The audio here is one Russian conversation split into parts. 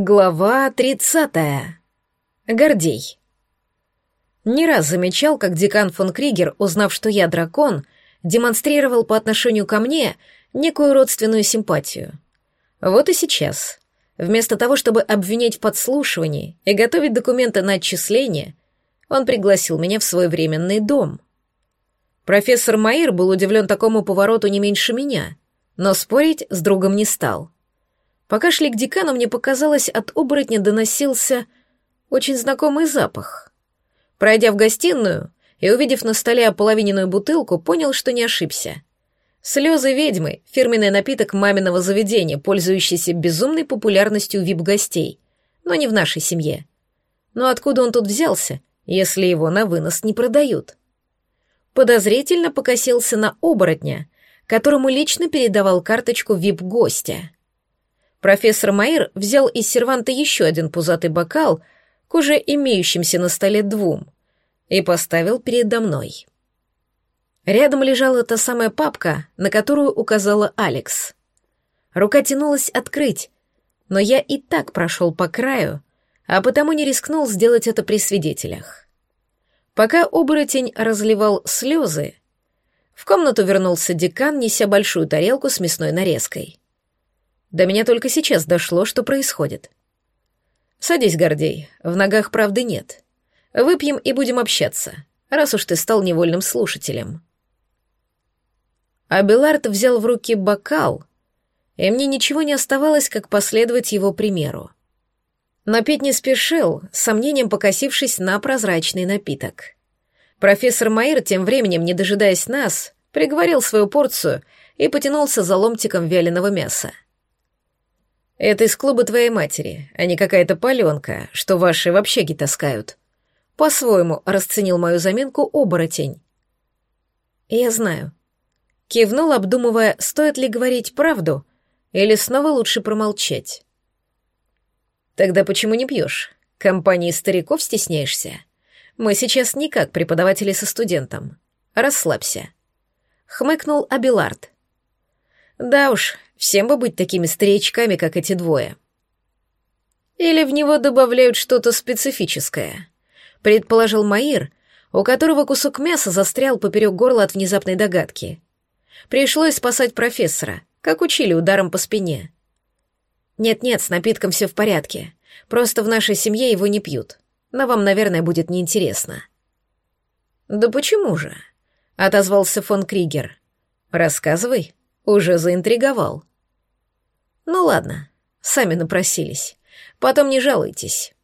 Глава тридцатая. Гордей. Не раз замечал, как декан фон Кригер, узнав, что я дракон, демонстрировал по отношению ко мне некую родственную симпатию. Вот и сейчас. Вместо того, чтобы обвинять в подслушивании и готовить документы на отчисление, он пригласил меня в свой временный дом. Профессор Маир был удивлен такому повороту не меньше меня, но спорить с другом не стал — Пока шли к декану, мне показалось, от оборотня доносился очень знакомый запах. Пройдя в гостиную и увидев на столе ополовиненную бутылку, понял, что не ошибся. Слезы ведьмы — фирменный напиток маминого заведения, пользующийся безумной популярностью вип-гостей, но не в нашей семье. Но откуда он тут взялся, если его на вынос не продают? Подозрительно покосился на оборотня, которому лично передавал карточку вип-гостя. Профессор Маир взял из серванта еще один пузатый бокал к уже имеющимся на столе двум и поставил передо мной. Рядом лежала та самая папка, на которую указала Алекс. Рука тянулась открыть, но я и так прошел по краю, а потому не рискнул сделать это при свидетелях. Пока оборотень разливал слезы, в комнату вернулся декан, неся большую тарелку с мясной нарезкой. До меня только сейчас дошло, что происходит. Садись, Гордей, в ногах правды нет. Выпьем и будем общаться, раз уж ты стал невольным слушателем. Абелард взял в руки бокал, и мне ничего не оставалось, как последовать его примеру. Но пить не спешил, с сомнением покосившись на прозрачный напиток. Профессор Маир, тем временем, не дожидаясь нас, приговорил свою порцию и потянулся за ломтиком вяленого мяса. Это из клуба твоей матери, а не какая-то паленка, что ваши в общаге таскают. По-своему расценил мою заминку оборотень. Я знаю. Кивнул, обдумывая, стоит ли говорить правду, или снова лучше промолчать. Тогда почему не пьешь? Компании стариков стесняешься? Мы сейчас не как преподаватели со студентом. Расслабься. Хмыкнул Абилард. Да уж, Всем бы быть такими старичками, как эти двое. Или в него добавляют что-то специфическое, предположил Маир, у которого кусок мяса застрял поперек горла от внезапной догадки. Пришлось спасать профессора, как учили ударом по спине. Нет-нет, с напитком все в порядке. Просто в нашей семье его не пьют. Но вам, наверное, будет неинтересно. Да почему же? отозвался фон Кригер. Рассказывай, уже заинтриговал. Ну ладно, сами напросились. Потом не жалуйтесь.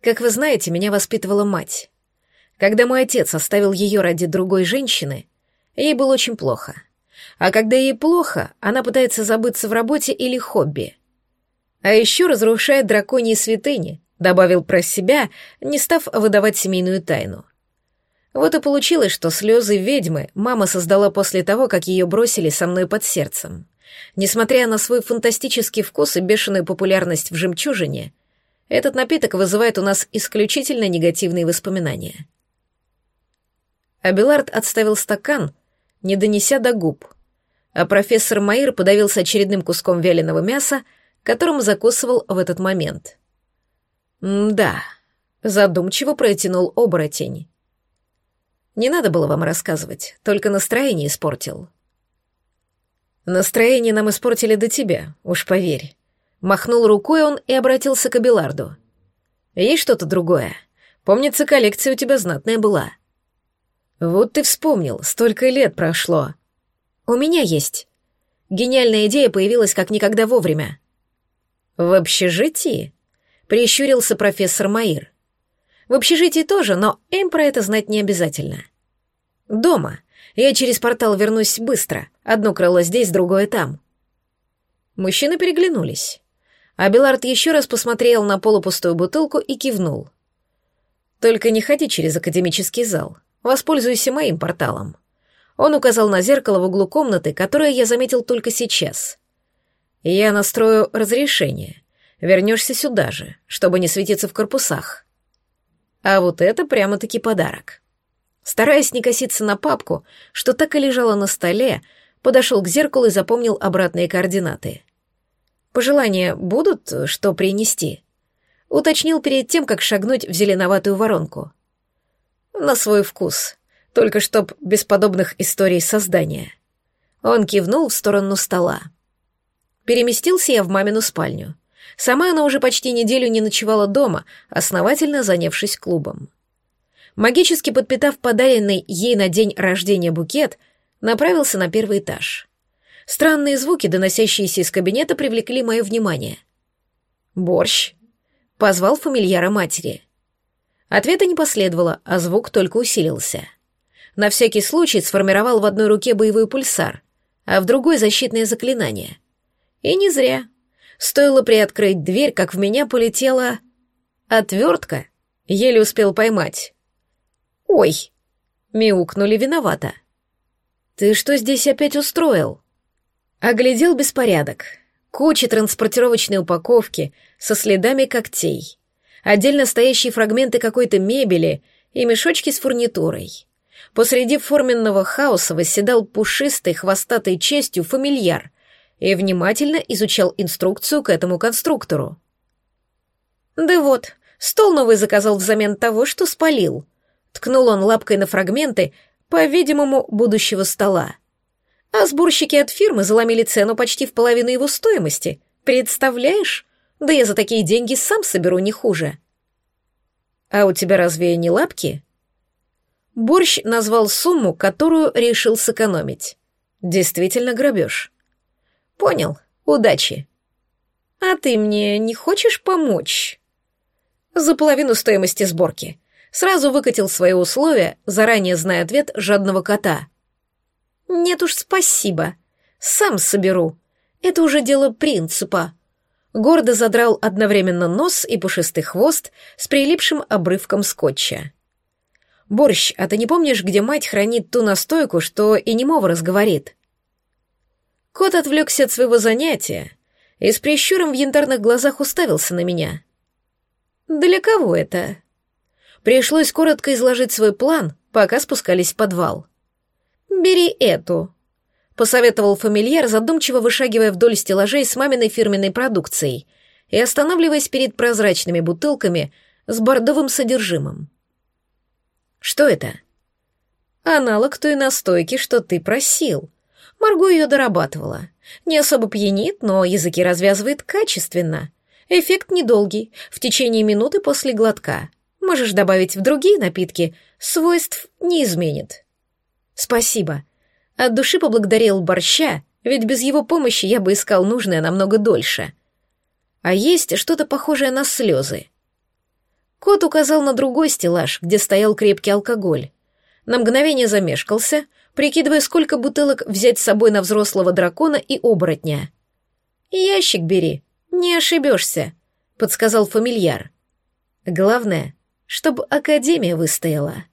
Как вы знаете, меня воспитывала мать. Когда мой отец оставил ее ради другой женщины, ей было очень плохо. А когда ей плохо, она пытается забыться в работе или хобби. А еще разрушает драконьи святыни, добавил про себя, не став выдавать семейную тайну. Вот и получилось, что слезы ведьмы мама создала после того, как ее бросили со мной под сердцем. Несмотря на свой фантастический вкус и бешеную популярность в «Жемчужине», этот напиток вызывает у нас исключительно негативные воспоминания. Абелард отставил стакан, не донеся до губ, а профессор Маир подавился очередным куском вяленого мяса, которым закусывал в этот момент. «Да», — задумчиво протянул оборотень. «Не надо было вам рассказывать, только настроение испортил». Настроение нам испортили до тебя, уж поверь. Махнул рукой он и обратился к Абеларду. Есть что-то другое? Помнится, коллекция у тебя знатная была. Вот ты вспомнил, столько лет прошло. У меня есть. Гениальная идея появилась как никогда вовремя. В общежитии? Прищурился профессор Маир. В общежитии тоже, но им про это знать не обязательно. Дома — я через портал вернусь быстро. Одно крыло здесь, другое там». Мужчины переглянулись. А Белард еще раз посмотрел на полупустую бутылку и кивнул. «Только не ходи через академический зал. Воспользуйся моим порталом». Он указал на зеркало в углу комнаты, которое я заметил только сейчас. «Я настрою разрешение. Вернешься сюда же, чтобы не светиться в корпусах». А вот это прямо-таки подарок. Стараясь не коситься на папку, что так и лежала на столе, подошел к зеркалу и запомнил обратные координаты. Пожелания будут, что принести?» Уточнил перед тем, как шагнуть в зеленоватую воронку. «На свой вкус, только чтоб без подобных историй создания». Он кивнул в сторону стола. Переместился я в мамину спальню. Сама она уже почти неделю не ночевала дома, основательно занявшись клубом. Магически подпитав подаренный ей на день рождения букет, направился на первый этаж. Странные звуки, доносящиеся из кабинета, привлекли мое внимание. «Борщ!» — позвал фамильяра матери. Ответа не последовало, а звук только усилился. На всякий случай сформировал в одной руке боевой пульсар, а в другой — защитное заклинание. И не зря. Стоило приоткрыть дверь, как в меня полетела... Отвертка. Еле успел поймать. «Ой!» — мяукнули виновато. «Ты что здесь опять устроил?» Оглядел беспорядок. Куча транспортировочной упаковки со следами когтей. Отдельно стоящие фрагменты какой-то мебели и мешочки с фурнитурой. Посреди форменного хаоса восседал пушистой, хвостатой честью фамильяр и внимательно изучал инструкцию к этому конструктору. «Да вот, стол новый заказал взамен того, что спалил», Ткнул он лапкой на фрагменты, по-видимому, будущего стола. А сборщики от фирмы заломили цену почти в половину его стоимости. Представляешь? Да я за такие деньги сам соберу не хуже. А у тебя разве не лапки? Борщ назвал сумму, которую решил сэкономить. Действительно грабеж. Понял. Удачи. А ты мне не хочешь помочь? За половину стоимости сборки сразу выкатил свои условия, заранее зная ответ жадного кота. «Нет уж, спасибо. Сам соберу. Это уже дело принципа». Гордо задрал одновременно нос и пушистый хвост с прилипшим обрывком скотча. «Борщ, а ты не помнишь, где мать хранит ту настойку, что и немого разговорит?» Кот отвлекся от своего занятия и с прищуром в янтарных глазах уставился на меня. «Для кого это?» Пришлось коротко изложить свой план, пока спускались в подвал. «Бери эту», — посоветовал фамильяр, задумчиво вышагивая вдоль стеллажей с маминой фирменной продукцией и останавливаясь перед прозрачными бутылками с бордовым содержимым. «Что это?» «Аналог той настойки, что ты просил», Марго ее дорабатывала. Не особо пьянит, но языки развязывает качественно. Эффект недолгий, в течение минуты после глотка. Можешь добавить в другие напитки, свойств не изменит. Спасибо. От души поблагодарил борща, ведь без его помощи я бы искал нужное намного дольше. А есть что-то похожее на слезы. Кот указал на другой стеллаж, где стоял крепкий алкоголь. На мгновение замешкался, прикидывая, сколько бутылок взять с собой на взрослого дракона и оборотня. «Ящик бери, не ошибешься», — подсказал фамильяр. «Главное, чтобы Академия выстояла.